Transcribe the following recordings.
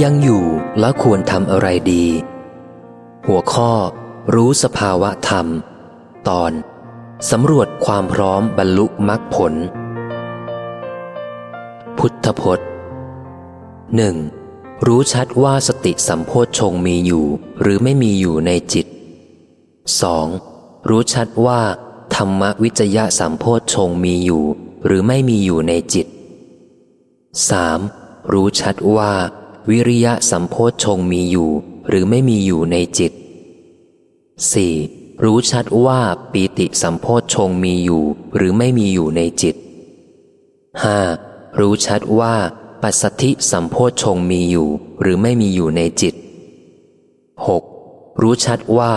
ยังอยู่แล้วควรทำอะไรดี หัวข้อ รู้สภาวะธรรม ตอนสำรวจความพร้อมบรรลุมรรคผล พุทธพจน์หนึ่งรู้ชัดว่าสติสัมโพชงมีอยู่ หรือไม่มีอยู่ในจิต 2. รู้ชัดว่า ธรรมวิจยะสัมโพชงมีอยู่ หรือไม่มีอยู่ในจิต 3. รู้ชัดว่า วิริยะสัมโพชงมีอยู่ หรือไม่มีอยู่ในจิต 4. รู้ชัดว่าปีติสัมโพชงมีอยู่ หรือไม่มีอยู่ในจิต 5. รู้ชัดว่าปัสสธิสัมโพชงมีอยู่ หรือไม่มีอยู่ในจิต 6. รู้ชัดว่า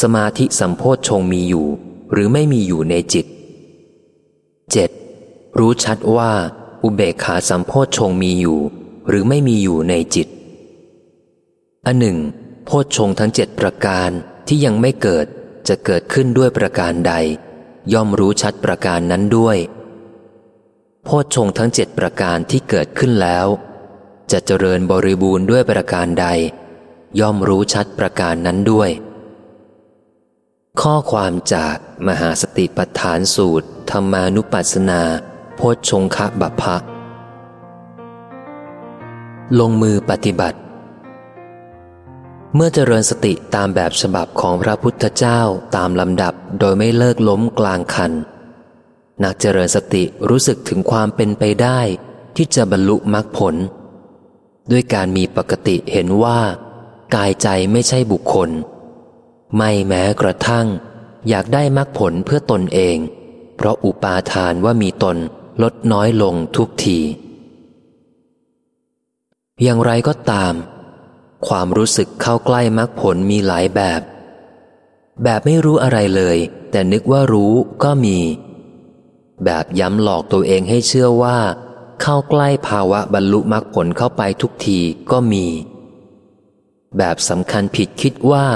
สมาธิสัมโพชงมีอยู่ หรือไม่มีอยู่ในจิต 7. รู้ชัดว่า อุเบกขาสัมโพชงมีอยู่ หรือไม่มีอยู่ในจิต อันหนึ่ง โพชงทั้งเจ็ดประการที่ยังไม่เกิดจะเกิดขึ้นด้วยประการใด ย่อมรู้ชัดประการนั้นด้วย โพชงทั้งเจ็ดประการที่เกิดขึ้นแล้ว จะเจริญบริบูรณ์ด้วยประการใด ย่อมรู้ชัดประการนั้นด้วย ข้อความจากมหาสติปัฏฐานสูตรธรรมานุปัสสนา โพชงคะบัพพะ ลงมือปฏิบัติ เมื่อเจริญสติตามแบบฉบับของพระพุทธเจ้าตามลำดับโดยไม่เลิกล้มกลางคัน นักเจริญสติรู้สึกถึงความเป็นไปได้ที่จะบรรลุมรรคผล ด้วยการมีปกติเห็นว่า กายใจไม่ใช่บุคคล ไม่แม้กระทั่ง อยากได้มรรคผลเพื่อตนเอง เพราะอุปาทานว่ามีตนลดน้อยลงทุกที อย่างไรก็ตาม ความรู้สึกเข้าใกล้มรรคผลมีหลายแบบ แบบไม่รู้อะไรเลย แต่นึกว่ารู้ก็มี แบบย้ำหลอกตัวเองให้เชื่อว่า เข้าใกล้ภาวะบรรลุมรรคผลเข้าไปทุกทีก็มี แบบสำคัญผิดคิดว่า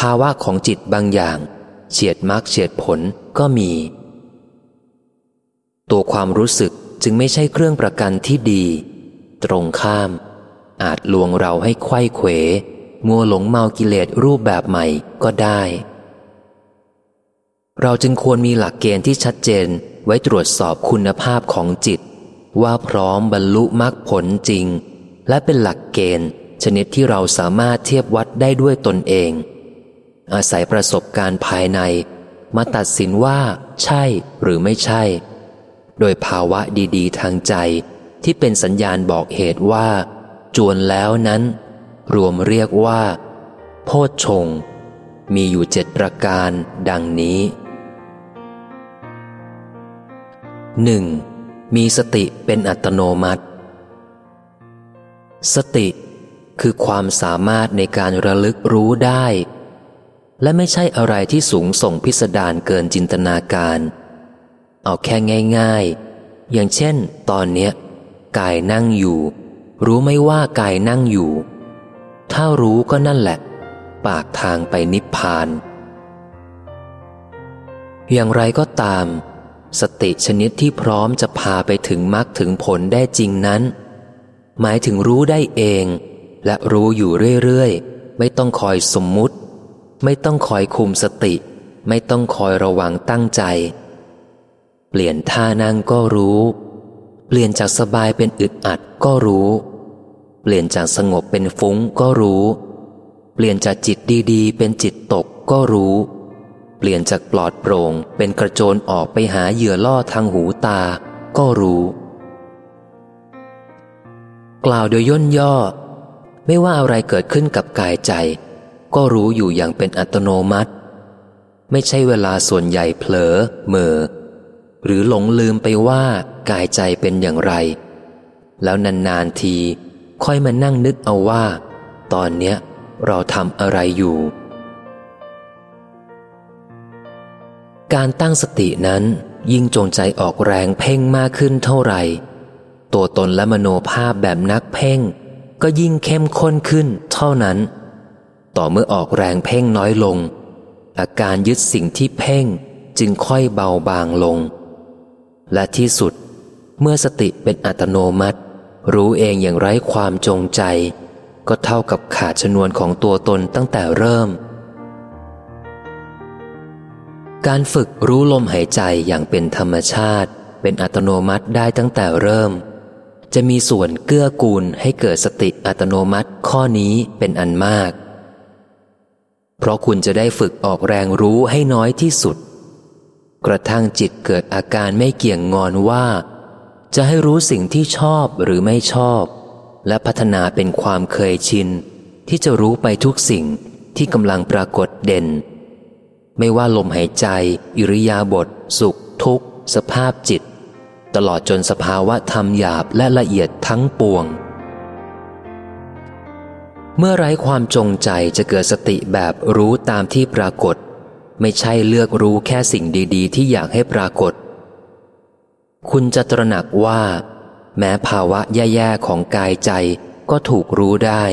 ภาวะของจิตบางอย่าง เฉียดมรรคเฉียดผลก็มี ตัวความรู้สึกจึงไม่ใช่เครื่องประกันที่ดี ตรงข้าม อาจลวงเราให้ไข้เขว มัวหลงเมากิเลสรูปแบบใหม่ก็ได้ เราจึงควรมีหลักเกณฑ์ที่ชัดเจนไว้ตรวจสอบคุณภาพของจิต ว่าพร้อมบรรลุมรรคผลจริง และเป็นหลักเกณฑ์ ชนิดที่เราสามารถเทียบวัดได้ด้วยตนเอง อาศัยประสบการณ์ภายใน มาตัดสินว่า ใช่หรือไม่ใช่ โดยภาวะดี ๆ ทางใจที่เป็นสัญญาณบอกเหตุว่า จวนแล้วนั้น รวมเรียกว่า โพชฌงมีอยู่เจ็ดประการดังนี้หนึ่งมีสติเป็นอัตโนมัติ สติคือความสามารถในการระลึกรู้ได้ และไม่ใช่อะไรที่สูงส่งพิสดารเกินจินตนาการ เอาแค่ง่าย ๆ อย่างเช่น ตอนเนี้ย กายนั่งอยู่ รู้ไม่ว่ากายนั่งอยู่ ถ้ารู้ก็นั่นแหละ ปากทางไปนิพพาน อย่างไรก็ตาม สติชนิดที่พร้อมจะพาไปถึงมรรคถึงผลได้จริงนั้น หมายถึงรู้ได้เอง และรู้อยู่เรื่อยๆ ไม่ต้องคอยสมมุติ ไม่ต้องคอยคุมสติ ไม่ต้องคอยระวังตั้งใจ เปลี่ยนท่านั่งก็รู้เปลี่ยนจากสบายเป็นอึดอัดก็รู้ เปลี่ยนจากสงบเป็นฟุ้งก็รู้ เปลี่ยนจากจิตดีๆ เป็นจิตตกก็รู้ เปลี่ยนจากปลอดโปร่งเป็นกระโจนออกไปหาเหยื่อล่อทางหูตา ก็รู้ กล่าวโดยย่นย่อ ไม่ว่าอะไรเกิดขึ้นกับกายใจ ก็รู้อยู่อย่างเป็นอัตโนมัติ ไม่ใช่เวลาส่วนใหญ่เผลอเมอหรือหลงลืมไปว่ากายใจเป็นอย่างไร แล้วนานๆที ค่อยมานั่งนึกเอาว่า ตอนเนี้ยเราทำอะไรอยู่ การตั้งสตินั้นยิ่งจงใจออกแรงเพ่งมากขึ้นเท่าไหร่ ตัวตนและมโนภาพแบบนักเพ่ง ก็ยิ่งเข้มข้นขึ้นเท่านั้น ต่อเมื่อออกแรงเพ่งน้อยลง อาการยึดสิ่งที่เพ่งจึงค่อยเบาบางลง และที่สุด เมื่อสติเป็นอัตโนมัติ รู้เองอย่างไร้ความจงใจ ก็เท่ากับขาดชนวนของตัวตนตั้งแต่เริ่ม การฝึกรู้ลมหายใจอย่างเป็นธรรมชาติ เป็นอัตโนมัติได้ตั้งแต่เริ่ม จะมีส่วนเกื้อกูลให้เกิดสติอัตโนมัติข้อนี้เป็นอันมาก เพราะคุณจะได้ฝึกออกแรงรู้ให้น้อยที่สุด กระทั่งจิตเกิดอาการไม่เกี่ยงงอนว่า จะให้รู้สิ่งที่ชอบหรือไม่ชอบ และพัฒนาเป็นความเคยชิน ที่จะรู้ไปทุกสิ่งที่กำลังปรากฏเด่น ไม่ว่าลมหายใจ อิริยาบถสุข ทุกข์ สภาพจิต ตลอดจนสภาวะธรรมหยาบและละเอียดทั้งปวง เมื่อไร้ความจงใจจะเกิดสติแบบรู้ตามที่ปรากฏ ไม่ใช่เลือกรู้แค่สิ่งดี ๆ ที่อยากให้ปรากฏ คุณจะตระหนักว่า แม้ภาวะแย่ๆของกายใจก็ถูกรู้ได้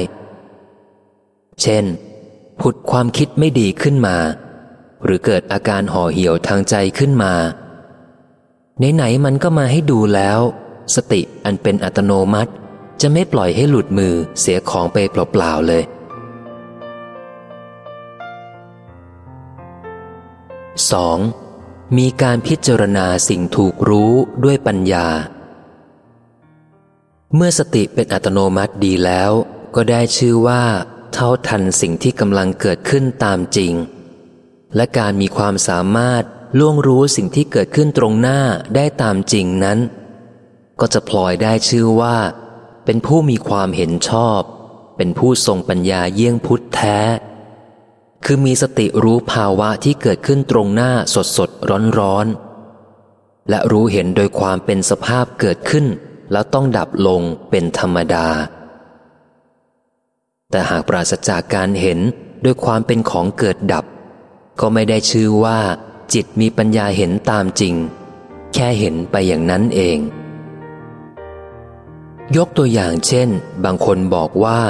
เช่น ผุดความคิดไม่ดีขึ้นมา หรือเกิดอาการห่อเหี่ยวทางใจขึ้นมาไหนๆมันก็มาให้ดูแล้ว สติอันเป็นอัตโนมัติ จะไม่ปล่อยให้หลุดมือเสียของไปเปล่าๆเลย 2. มีการพิจารณาสิ่งถูกรู้ด้วยปัญญา เมื่อสติเป็นอัตโนมัติดีแล้ว ก็ได้ชื่อว่า เท่าทันสิ่งที่กำลังเกิดขึ้นตามจริง และการมีความสามารถล่วงรู้สิ่งที่เกิดขึ้นตรงหน้าได้ตามจริงนั้น ก็จะพลอยได้ชื่อว่า เป็นผู้มีความเห็นชอบ เป็นผู้ทรงปัญญาเยี่ยงพุทธแท้ คือมีสติรู้ภาวะที่เกิดขึ้นตรงหน้าสดสดร้อนร้อนและรู้เห็นโดยความเป็นสภาพเกิดขึ้น แล้วต้องดับลงเป็นธรรมดา แต่หากปราศจากการเห็นโดยความเป็นของเกิดดับ ก็ไม่ได้ชื่อว่า จิตมีปัญญาเห็นตามจริง แค่เห็นไปอย่างนั้นเอง ยกตัวอย่างเช่น บางคนบอกว่า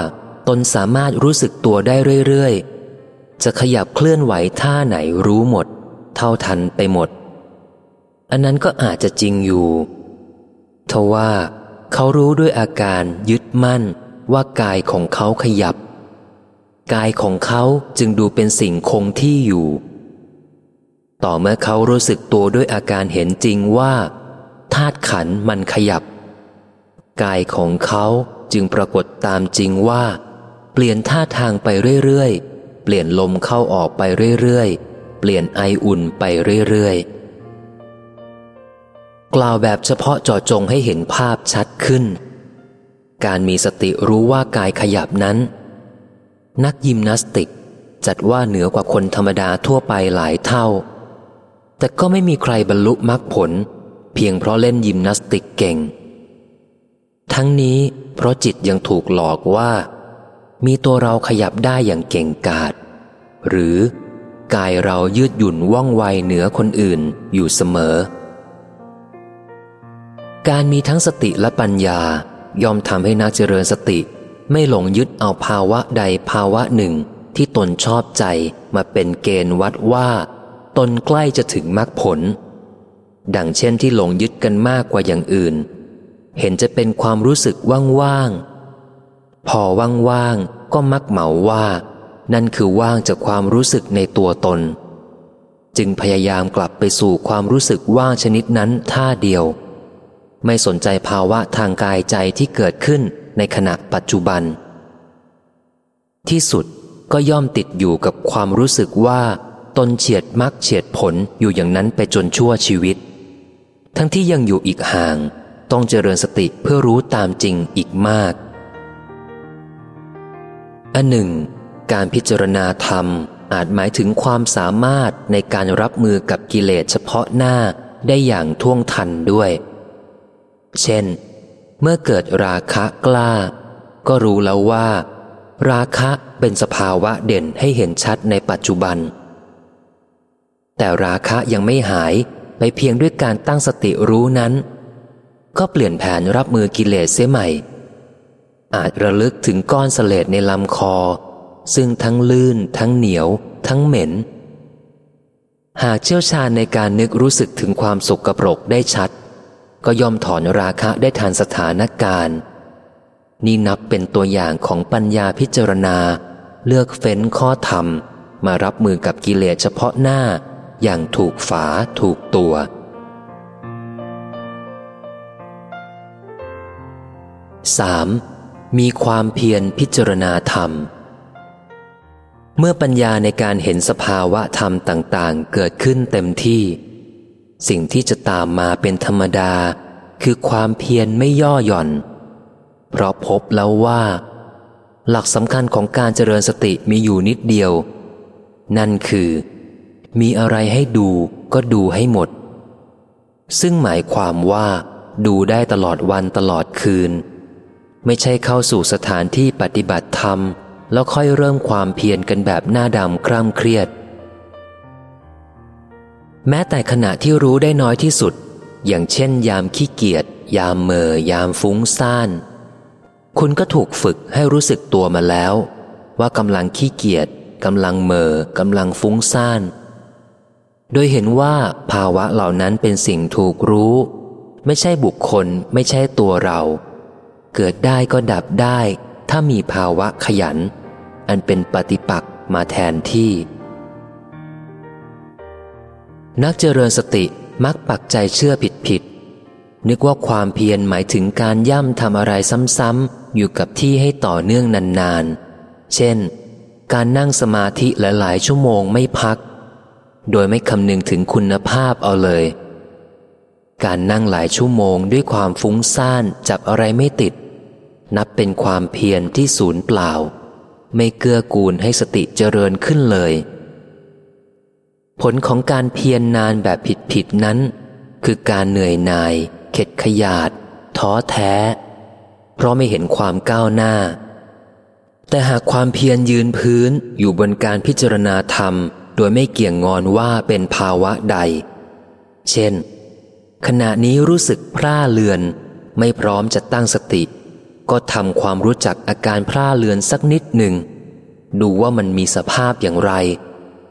ตนสามารถรู้สึกตัวได้เรื่อยๆ จะขยับเคลื่อนไหวท่าไหนรู้หมด เท่าทันไปหมด อันนั้นก็อาจจะจริงอยู่ทว่าเขารู้ด้วยอาการยึดมั่นว่ากายของเขาขยับ กายของเขาจึงดูเป็นสิ่งคงที่อยู่ ต่อเมื่อเขารู้สึกตัวด้วยอาการเห็นจริงว่าธาตุขันมันขยับ กายของเขาจึงปรากฏตามจริงว่า เปลี่ยนท่าทางไปเรื่อยๆ ปลี่ยนลมเข้าออกไปเรื่อยๆ เปลี่ยนไออุ่นไปเรื่อยๆ กล่าวแบบเฉพาะจอจงให้เห็นภาพชัดขึ้น การมีสติรู้ว่ากายขยับนั้น นักยิมนาสติกจัดว่าเหนือกว่าคนธรรมดาทั่วไปหลายเท่า แต่ก็ไม่มีใครบรรลุมรรคผล เพียงเพราะเล่นยิมนาสติกเก่ง ทั้งนี้เพราะจิตยังถูกหลอกว่า มีตัวเราขยับได้อย่างเก่งกาจหรือกายเรายืดหยุ่นว่องไวเหนือคนอื่นอยู่เสมอ การมีทั้งสติและปัญญายอมทำให้นักเจริญสติ ไม่หลงยึดเอาภาวะใดภาวะหนึ่งที่ตนชอบใจมาเป็นเกณฑ์วัดว่า ตนใกล้จะถึงมรรคผล ดังเช่นที่หลงยึดกันมากกว่าอย่างอื่น เห็นจะเป็นความรู้สึกว่างๆ พอว่างๆก็มักเหมาว่า นั่นคือว่างจากความรู้สึกในตัวตน จึงพยายามกลับไปสู่ความรู้สึกว่างชนิดนั้นท่าเดียว ไม่สนใจภาวะทางกายใจที่เกิดขึ้นในขณะปัจจุบัน ที่สุดก็ย่อมติดอยู่กับความรู้สึกว่าตนเฉียดมักเฉียดผลอยู่อย่างนั้นไปจนชั่วชีวิต ทั้งที่ยังอยู่อีกห่าง ต้องเจริญสติเพื่อรู้ตามจริงอีกมาก อันหนึ่ง การพิจารณาธรรมอาจหมายถึงความสามารถในการรับมือกับกิเลสเฉพาะหน้าได้อย่างท่วงทันด้วย เช่น เมื่อเกิดราคะกล้า ก็รู้แล้วว่า ราคะเป็นสภาวะเด่นให้เห็นชัดในปัจจุบัน แต่ราคะยังไม่หายไปเพียงด้วยการตั้งสติรู้นั้น ก็เปลี่ยนแผนรับมือกิเลสเสียใหม่ อาจระลึกถึงก้อนเสลดในลำคอ ซึ่งทั้งลื่น ทั้งเหนียว ทั้งเหม็น หากเชี่ยวชาญในการนึกรู้สึกถึงความสุขกระปรกได้ชัด ก็ยอมถอนราคะได้ทันสถานการณ์นี่นับเป็นตัวอย่างของปัญญาพิจารณา เลือกเฟ้นข้อธรรม มารับมือกับกิเลสเฉพาะหน้า อย่างถูกฝาถูกตัว 3. มีความเพียรพิจารณาธรรม เมื่อปัญญาในการเห็นสภาวะธรรมต่าง ๆ เกิดขึ้นเต็มที่ สิ่งที่จะตามมาเป็นธรรมดา คือความเพียรไม่ย่อหย่อน เพราะพบแล้วว่า หลักสำคัญของการเจริญสติมีอยู่นิดเดียว นั่นคือ มีอะไรให้ดูก็ดูให้หมด ซึ่งหมายความว่า ดูได้ตลอดวันตลอดคืน ไม่ใช่เข้าสู่สถานที่ปฏิบัติธรรม แล้วค่อยเริ่มความเพียรกันแบบหน้าดำคร่ำเครียด แม้แต่ขณะที่รู้ได้น้อยที่สุด อย่างเช่น ยามขี้เกียจยามเมอยามฟุ้งซ่าน คุณก็ถูกฝึกให้รู้สึกตัวมาแล้ว ว่ากำลังขี้เกียจกำลังเมอกำลังฟุ้งซ่าน โดยเห็นว่าภาวะเหล่านั้นเป็นสิ่งถูกรู้ ไม่ใช่บุคคลไม่ใช่ตัวเรา เกิดได้ก็ดับได้ ถ้ามีภาวะขยัน อันเป็นปฏิปักษ์มาแทนที่ นักเจริญสติมักปักใจเชื่อผิดผิดนึกว่าความเพียรหมายถึงการย่ำทำอะไรซ้ำๆอยู่กับที่ให้ต่อเนื่องนานๆ เช่น การนั่งสมาธิหลายๆชั่วโมงไม่พัก โดยไม่คำนึงถึงคุณภาพเอาเลย การนั่งหลายชั่วโมงด้วยความฟุ้งซ่านจับอะไรไม่ติด นับเป็นความเพียรที่สูญเปล่า ไม่เกื้อกูลให้สติเจริญขึ้นเลย ผลของการเพียรนนานแบบผิดๆนั้น คือการเหนื่อยหน่าย เข็ดขยาด ท้อแท้ เพราะไม่เห็นความก้าวหน้า แต่หากความเพียรยืนพื้นอยู่บนการพิจารณาธรรม โดยไม่เกี่ยงงอนว่าเป็นภาวะใด เช่น ขณะนี้รู้สึกพร่าเลือน ไม่พร้อมจะตั้งสติ ก็ทำความรู้จักอาการพร่าเลือนสักนิดหนึ่ง ดูว่ามันมีสภาพอย่างไร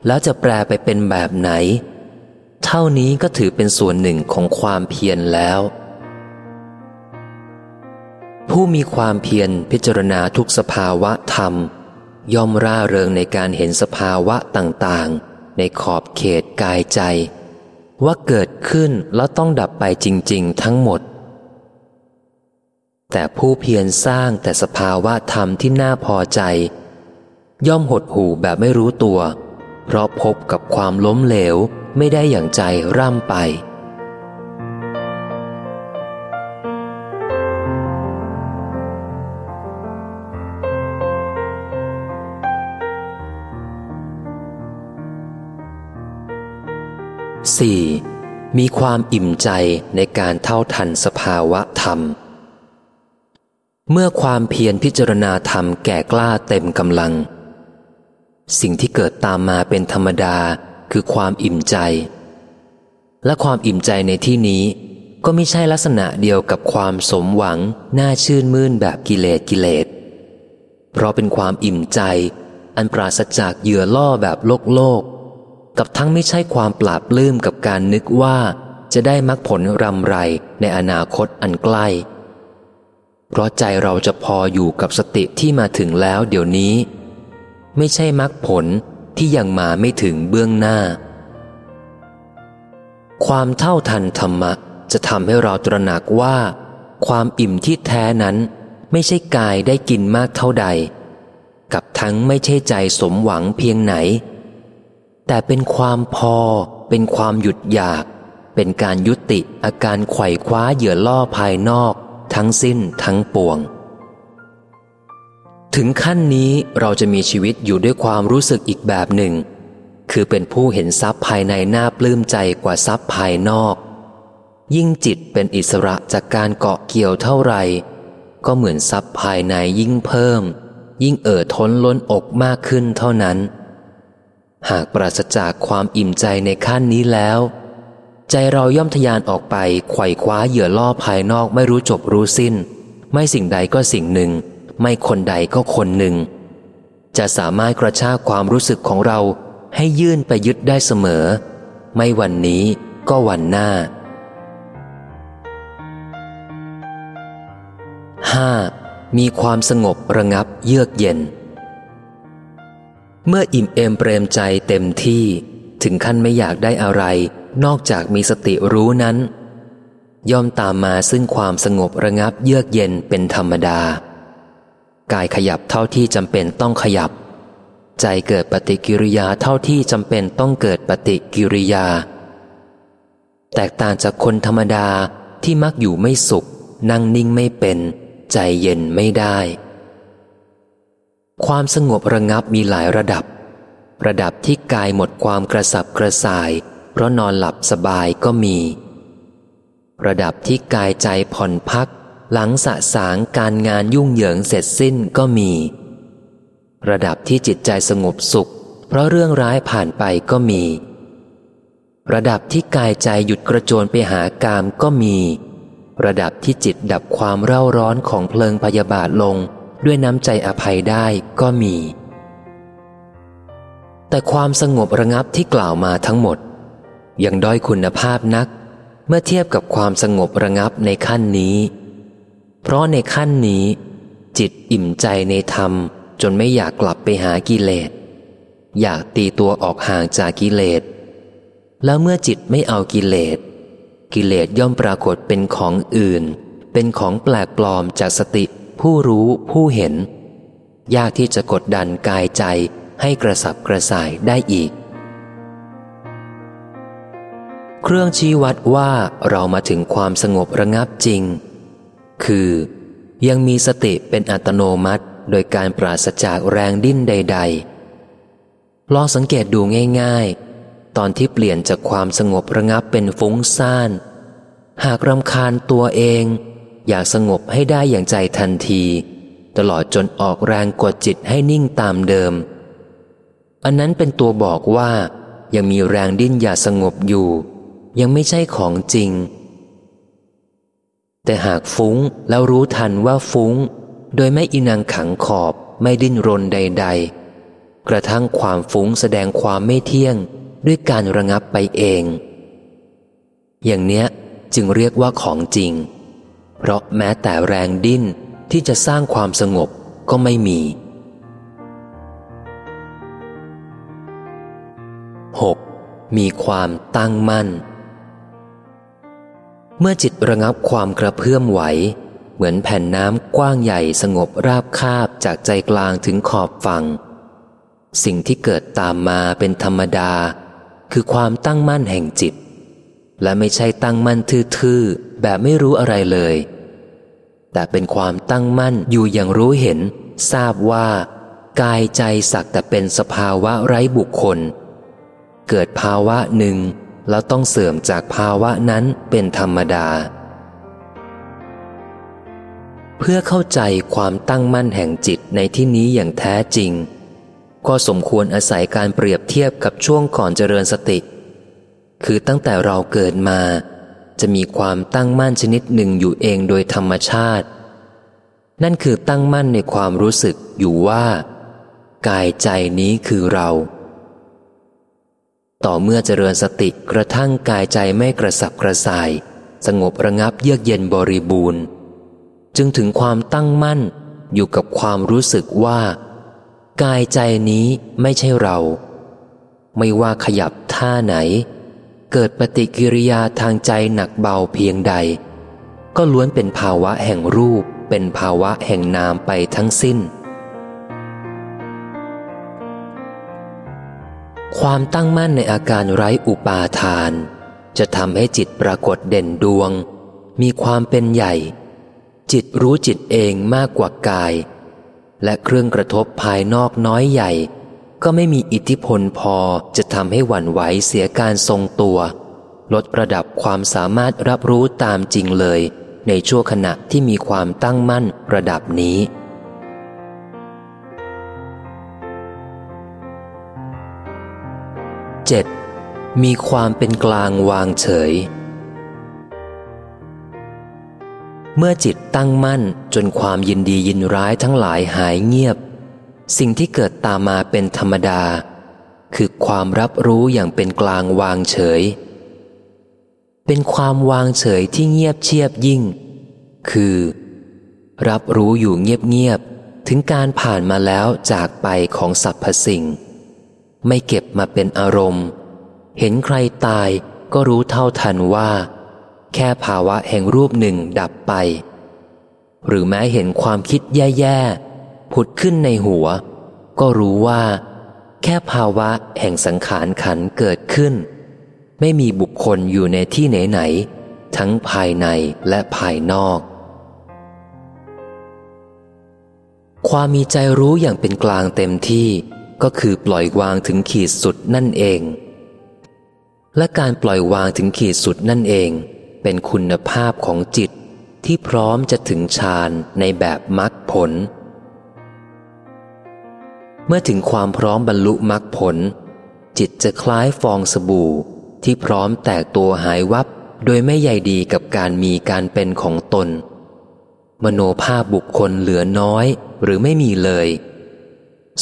แล้วจะแปลไปเป็นแบบไหน เท่านี้ก็ถือเป็นส่วนหนึ่งของความเพียรแล้ว ผู้มีความเพียรพิจารณาทุกสภาวะธรรม ย่อมร่าเริงในการเห็นสภาวะต่างๆ ในขอบเขตกายใจ ว่าเกิดขึ้นแล้วต้องดับไปจริง ๆ ทั้งหมด แต่ผู้เพียรสร้างแต่สภาวะธรรมที่น่าพอใจ ย่อมหดหู่แบบไม่รู้ตัว เพราะพบกับความล้มเหลวไม่ได้อย่างใจร่ำไป 4. มีความอิ่มใจในการเท่าทันสภาวะธรรม เมื่อความเพียรพิจารณาธรรมแก่กล้าเต็มกำลัง สิ่งที่เกิดตามมาเป็นธรรมดาคือความอิ่มใจ และความอิ่มใจในที่นี้ก็ไม่ใช่ลักษณะเดียวกับความสมหวังน่าชื่นมื่นแบบกิเลสกิเลส เพราะเป็นความอิ่มใจ อันปราศจากเหยื่อล่อแบบโลกโลก กับทั้งไม่ใช่ความปราบปลื้มกับการนึกว่าจะได้มรรคผลรำไรในอนาคตอันใกล้ เพราะใจเราจะพออยู่กับสติที่มาถึงแล้วเดี๋ยวนี้ ไม่ใช่มรรคผลที่ยังมาไม่ถึงเบื้องหน้า ความเท่าทันธรรมะจะทำให้เราตระหนักว่า ความอิ่มที่แท้นั้นไม่ใช่กายได้กินมากเท่าใด กับทั้งไม่ใช่ใจสมหวังเพียงไหน แต่เป็นความพอ เป็นความหยุดอยาก เป็นการยุติอาการไขว่คว้าเหยื่อล่อภายนอก ทั้งสิ้นทั้งปวง ถึงขั้นนี้เราจะมีชีวิตอยู่ด้วยความรู้สึกอีกแบบหนึ่ง คือเป็นผู้เห็นทรัพย์ภายในหน่าปลื้มใจกว่าทรัพย์ภายนอก ยิ่งจิตเป็นอิสระจากการเกาะเกี่ยวเท่าไหร่ก็เหมือนทรัพย์ภายในยิ่งเพิ่ม ยิ่งเอ่อท้นล้นอกมากขึ้นเท่านั้น หากปราศจากความอิ่มใจในขั้นนี้แล้ว ใจเราย่อมทยานออกไปไขว่คว้าเหยื่อล่อภายนอกไม่รู้จบรู้สิ้น ไม่สิ่งใดก็สิ่งหนึ่ง ไม่คนใดก็คนหนึ่ง จะสามารถกระชากความรู้สึกของเราให้ยื่นไปยึดได้เสมอ ไม่วันนี้ก็วันหน้า 5. มีความสงบระงับเยือกเย็น เมื่ออิ่มเอมเปรมใจเต็มที่ถึงขั้นไม่อยากได้อะไร นอกจากมีสติรู้นั้น ย่อมตามมาซึ่งความสงบระงับเยือกเย็นเป็นธรรมดา กายขยับเท่าที่จำเป็นต้องขยับ ใจเกิดปฏิกิริยาเท่าที่จำเป็นต้องเกิดปฏิกิริยา แตกต่างจากคนธรรมดาที่มักอยู่ไม่สุข นั่งนิ่งไม่เป็น ใจเย็นไม่ได้ ความสงบระงับมีหลายระดับ ระดับที่กายหมดความกระสับกระส่าย เพราะนอนหลับสบายก็มี ระดับที่กายใจผ่อนพัก หลังสะสางการงานยุ่งเหยิงเสร็จสิ้นก็มี ระดับที่จิตใจสงบสุข เพราะเรื่องร้ายผ่านไปก็มี ระดับที่กายใจหยุดกระโจนไปหากามก็มี ระดับที่จิตดับความเร่าร้อนของเพลิงพยาบาทลง ด้วยน้ำใจอภัยได้ก็มี แต่ความสงบระงับที่กล่าวมาทั้งหมด ยังด้อยคุณภาพนัก เมื่อเทียบกับความสงบระงับในขั้นนี้ เพราะในขั้นนี้ จิตอิ่มใจในธรรมจนไม่อยากกลับไปหากิเลส อยากตีตัวออกห่างจากกิเลส แล้วเมื่อจิตไม่เอากิเลส กิเลสย่อมปรากฏเป็นของอื่น เป็นของแปลกปลอมจากสติ ผู้รู้ผู้เห็น ยากที่จะกดดันกายใจให้กระสับกระส่ายได้อีก เครื่องชี้วัดว่าเรามาถึงความสงบระงับจริง คือ ยังมีสติเป็นอัตโนมัติโดยการปราศจากแรงดิ้นใด ๆ ลองสังเกตดูง่าย ๆ ตอนที่เปลี่ยนจากความสงบระงับเป็นฟุ้งซ่าน หากรำคาญตัวเอง อยากสงบให้ได้อย่างใจทันที ตลอดจนออกแรงกดจิตให้นิ่งตามเดิม อันนั้นเป็นตัวบอกว่า ยังมีแรงดิ้นอยากสงบอยู่ ยังไม่ใช่ของจริง แต่หากฟุ้งแล้วรู้ทันว่าฟุ้ง โดยไม่อินังขังขอบไม่ดิ้นรนใด ๆ กระทั่งความฟุ้งแสดงความไม่เที่ยงด้วยการระงับไปเอง อย่างเนี้ยจึงเรียกว่าของจริง เพราะแม้แต่แรงดิ้นที่จะสร้างความสงบก็ไม่มี 6. มีความตั้งมั่น เมื่อจิตระงับความกระเพื่อมไหว เหมือนแผ่นน้ำกว้างใหญ่สงบราบคาบจากใจกลางถึงขอบฝั่ง สิ่งที่เกิดตามมาเป็นธรรมดา คือความตั้งมั่นแห่งจิต และไม่ใช่ตั้งมั่นทื่อๆ แบบไม่รู้อะไรเลย แต่เป็นความตั้งมั่นอยู่อย่างรู้เห็น ทราบว่า กายใจสักแต่เป็นสภาวะไร้บุคคล เกิดภาวะหนึ่ง แล้วต้องเสื่อมจากภาวะนั้นเป็นธรรมดา เพื่อเข้าใจความตั้งมั่นแห่งจิตในที่นี้อย่างแท้จริง ก็สมควรอาศัยการเปรียบเทียบกับช่วงก่อนเจริญสติ คือตั้งแต่เราเกิดมา จะมีความตั้งมั่นชนิดหนึ่งอยู่เองโดยธรรมชาติ นั่นคือตั้งมั่นในความรู้สึกอยู่ว่า กายใจนี้คือเรา ต่อเมื่อเจริญสติกระทั่งกายใจไม่กระสับกระส่าย สงบระงับเยือกเย็นบริบูรณ์ จึงถึงความตั้งมั่นอยู่กับความรู้สึกว่า กายใจนี้ไม่ใช่เรา ไม่ว่าขยับท่าไหน เกิดปฏิกิริยาทางใจหนักเบาเพียงใด ก็ล้วนเป็นภาวะแห่งรูป เป็นภาวะแห่งนามไปทั้งสิ้น ความตั้งมั่นในอาการไร้อุปาทาน จะทำให้จิตปรากฏเด่นดวง มีความเป็นใหญ่ จิตรู้จิตเองมากกว่ากาย และเครื่องกระทบภายนอกน้อยใหญ่ ก็ไม่มีอิทธิพลพอจะทำให้หวั่นไหวเสียการทรงตัว ลดระดับความสามารถรับรู้ตามจริงเลย ในชั่วขณะที่มีความตั้งมั่นระดับนี้ 7. มีความเป็นกลางวางเฉย เมื่อจิตตั้งมั่นจนความยินดียินร้ายทั้งหลายหายเงียบ สิ่งที่เกิดตามมาเป็นธรรมดา คือความรับรู้อย่างเป็นกลางวางเฉย เป็นความวางเฉยที่เงียบเชียบยิ่ง คือ รับรู้อยู่เงียบๆถึงการผ่านมาแล้วจากไปของสรรพสิ่ง ไม่เก็บมาเป็นอารมณ์ เห็นใครตายก็รู้เท่าทันว่า แค่ภาวะแห่งรูปหนึ่งดับไป หรือแม้เห็นความคิดแย่ๆ ผุดขึ้นในหัว ก็รู้ว่า แค่ภาวะแห่งสังขารขันเกิดขึ้น ไม่มีบุคคลอยู่ในที่ไหนๆทั้งภายในและภายนอก ความมีใจรู้อย่างเป็นกลางเต็มที่ก็คือปล่อยวางถึงขีดสุดนั่นเอง และการปล่อยวางถึงขีดสุดนั่นเอง เป็นคุณภาพของจิตที่พร้อมจะถึงฌานในแบบมรรคผล เมื่อถึงความพร้อมบรรลุมรรคผล จิตจะคล้ายฟองสบู่ที่พร้อมแตกตัวหายวับ โดยไม่ใยดีกับการมีการเป็นของตน มโนภาพบุคคลเหลือน้อยหรือไม่มีเลย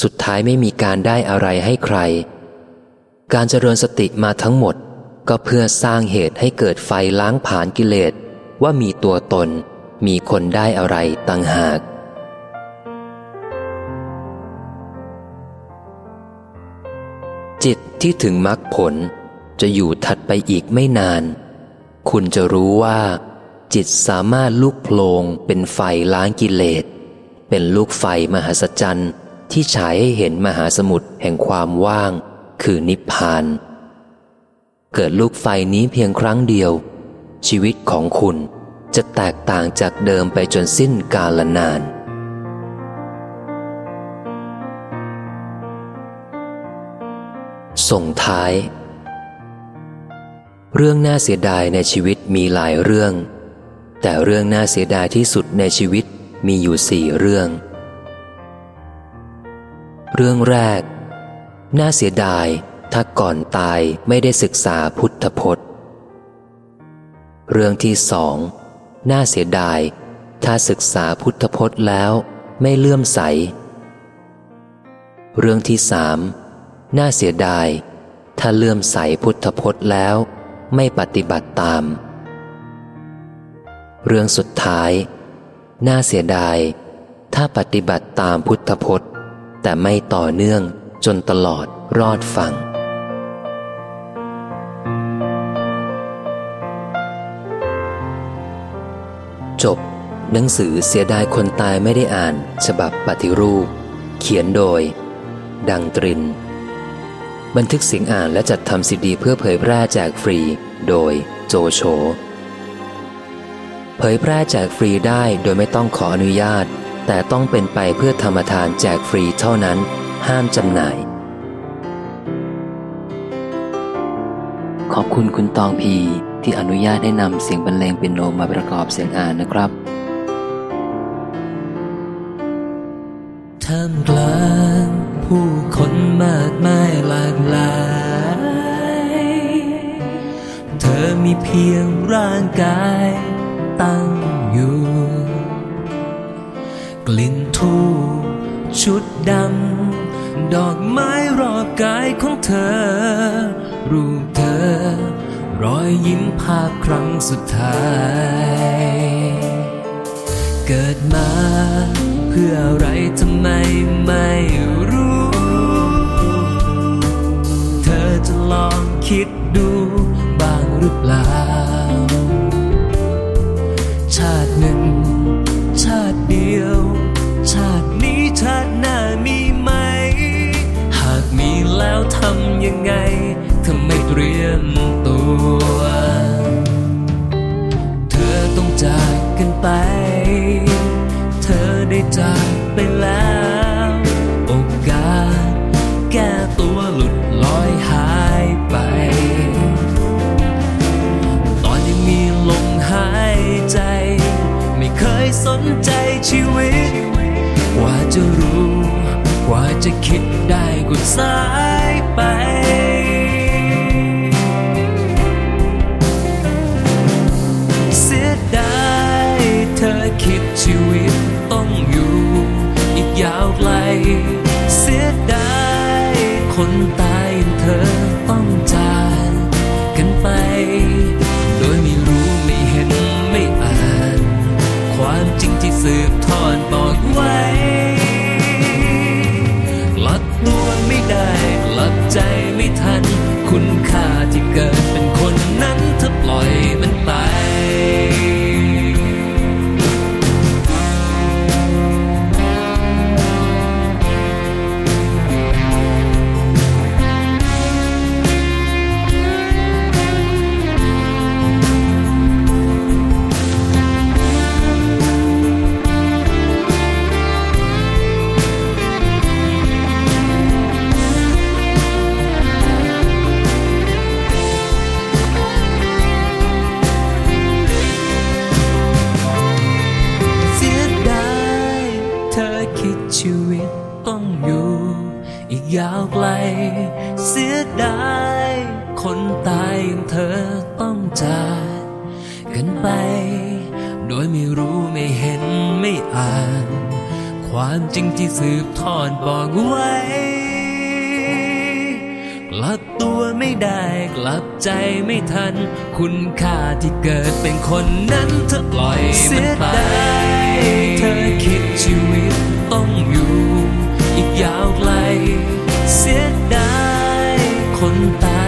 สุดท้ายไม่มีการได้อะไรให้ใคร การเจริญสติมาทั้งหมดก็เพื่อสร้างเหตุให้เกิดไฟล้างผ่านกิเลสว่ามีตัวตน มีคนได้อะไรต่างหาก ที่ถึงมรรคผลจะอยู่ถัดไปอีกไม่นาน คุณจะรู้ว่า จิตสามารถลุกโพลงเป็นไฟล้างกิเลส เป็นลูกไฟมหัศจรรย์ที่ฉายให้เห็นมหาสมุทรแห่งความว่าง คือนิพพาน เกิดลูกไฟนี้เพียงครั้งเดียว ชีวิตของคุณจะแตกต่างจากเดิมไปจนสิ้นกาลนาน ส่งท้าย เรื่องน่าเสียดายในชีวิตมีหลายเรื่อง แต่เรื่องน่าเสียดายที่สุดในชีวิตมีอยู่สี่เรื่อง เรื่องแรก น่าเสียดายถ้าก่อนตายไม่ได้ศึกษาพุทธพจน์ เรื่องที่สอง น่าเสียดาย ถ้าศึกษาพุทธพจน์แล้วไม่เลื่อมใส เรื่องที่สาม น่าเสียดาย ถ้าเลื่อมใสพุทธพจน์แล้ว ไม่ปฏิบัติตาม เรื่องสุดท้าย น่าเสียดาย ถ้าปฏิบัติตามพุทธพจน์ แต่ไม่ต่อเนื่องจนตลอดรอดฟังจบ หนังสือเสียดายคนตายไม่ได้อ่าน ฉบับปฏิรูป เขียนโดย ดังตริน บันทึกเสียงอ่านและจัดทำซีดีเพื่อเผยแพร่แจกฟรี โดยโจโฉเผยแพร่แจกฟรีได้โดยไม่ต้องขออนุญาต แต่ต้องเป็นไปเพื่อธรรมทานแจกฟรีเท่านั้น ห้ามจำหน่าย ขอบคุณคุณตองพีที่อนุญาตให้นำเสียงบรรเลงเปียโนมาประกอบเสียงอ่านนะครับ ร่างกายตั้งอยู่ กลิ่นทูชุดดำ ดอกไม้รอบกายของเธอ รูปเธอ รอยยิ้มภาพครั้งสุดท้าย เกิดมาเพื่ออะไรทำไมไม่รู้ เธอจะลองคิดดูบ้างหรือเปล่า ยังไงเธอไม่เตรียมตัว เธอต้องจากกันไป เธอได้จากไปแล้ว โอกาสแก้ตัวหลุดลอยหายไป ตอนยังมีลมหายใจ ไม่เคยสนใจชีวิตกว่าจะรู้กว่าจะคิดได้ก็สาย ไป เสียดายเธอคิดชีวิต คุณค่าที่เกิดเป็นคนนั้นเธอปล่อยมันไป เธอคิดชีวิตต้องอยู่อีกยาวไกล เสียดายคนตา